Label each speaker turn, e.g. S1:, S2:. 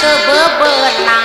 S1: 个伯伯拿。